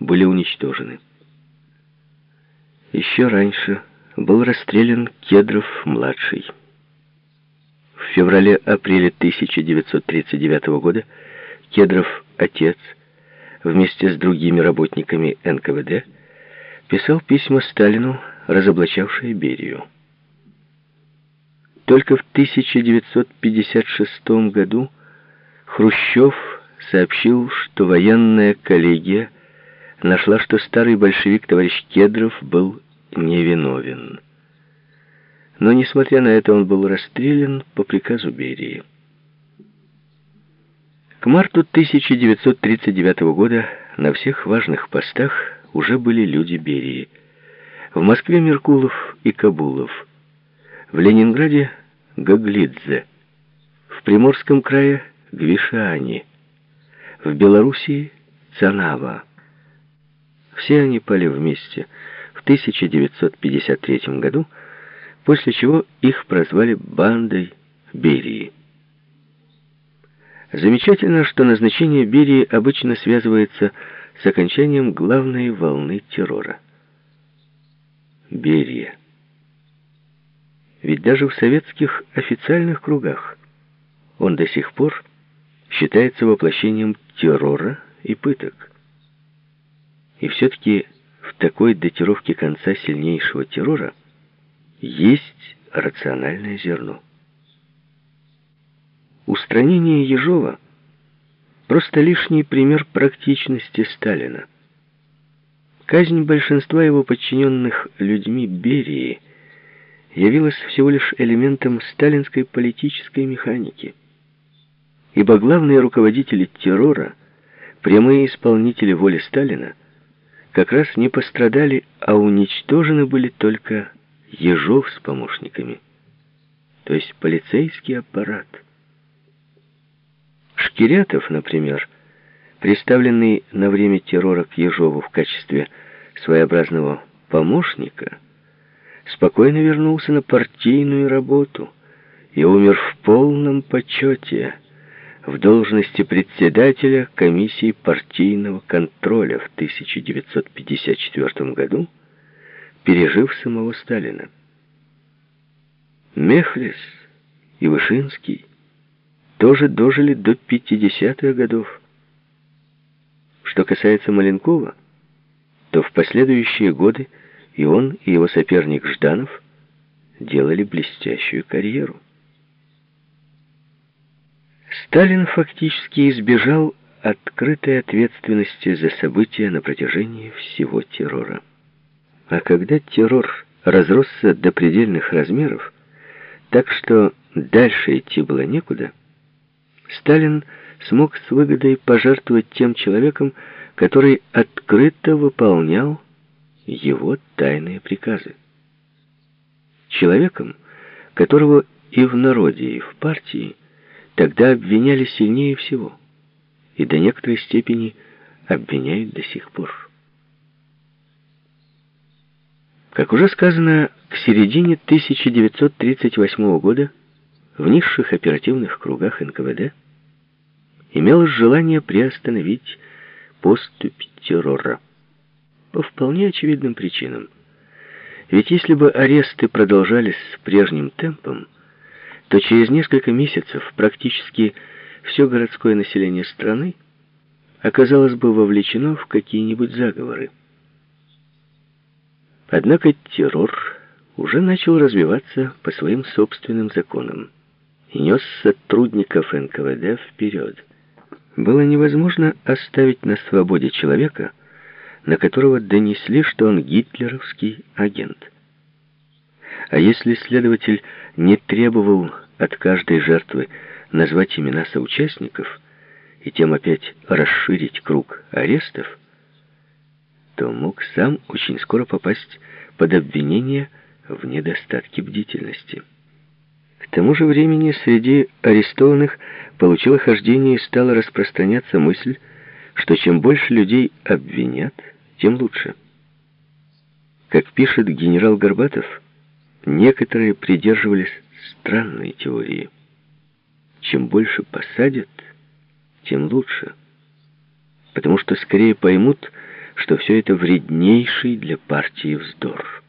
были уничтожены. Еще раньше был расстрелян Кедров-младший. В феврале-апреле 1939 года Кедров-отец вместе с другими работниками НКВД писал письма Сталину, разоблачавшие Берию. Только в 1956 году Хрущев сообщил, что военная коллегия нашла, что старый большевик товарищ Кедров был невиновен. Но, несмотря на это, он был расстрелян по приказу Берии. К марту 1939 года на всех важных постах уже были люди Берии. В Москве Меркулов и Кабулов, в Ленинграде Гаглидзе, в Приморском крае Гвишани, в Белоруссии Цанава. Все они пали вместе в 1953 году, после чего их прозвали бандой Берии. Замечательно, что назначение Берии обычно связывается с окончанием главной волны террора. Берия. Ведь даже в советских официальных кругах он до сих пор считается воплощением террора и пыток. И все-таки в такой датировке конца сильнейшего террора есть рациональное зерно. Устранение Ежова – просто лишний пример практичности Сталина. Казнь большинства его подчиненных людьми Берии явилась всего лишь элементом сталинской политической механики. Ибо главные руководители террора, прямые исполнители воли Сталина, как раз не пострадали, а уничтожены были только Ежов с помощниками, то есть полицейский аппарат. Шкирятов, например, представленный на время террора к Ежову в качестве своеобразного помощника, спокойно вернулся на партийную работу и умер в полном почете в должности председателя комиссии партийного контроля в 1954 году, пережив самого Сталина. Мехлис и Вышинский тоже дожили до 50-х годов. Что касается Маленкова, то в последующие годы и он, и его соперник Жданов делали блестящую карьеру. Сталин фактически избежал открытой ответственности за события на протяжении всего террора. А когда террор разросся до предельных размеров, так что дальше идти было некуда, Сталин смог с выгодой пожертвовать тем человеком, который открыто выполнял его тайные приказы. Человеком, которого и в народе, и в партии тогда обвиняли сильнее всего, и до некоторой степени обвиняют до сих пор. Как уже сказано, к середине 1938 года в низших оперативных кругах НКВД имелось желание приостановить поступь террора. По вполне очевидным причинам. Ведь если бы аресты продолжались с прежним темпом, то через несколько месяцев практически все городское население страны оказалось бы вовлечено в какие-нибудь заговоры. Однако террор уже начал развиваться по своим собственным законам и нес сотрудников НКВД вперед. Было невозможно оставить на свободе человека, на которого донесли, что он гитлеровский агент. А если следователь не требовал от каждой жертвы назвать имена соучастников и тем опять расширить круг арестов, то мог сам очень скоро попасть под обвинение в недостатке бдительности. К тому же времени среди арестованных получила хождение и стала распространяться мысль, что чем больше людей обвинят, тем лучше. Как пишет генерал Горбатов, некоторые придерживались странной теории. Чем больше посадят, тем лучше. Потому что скорее поймут, что все это вреднейший для партии вздор.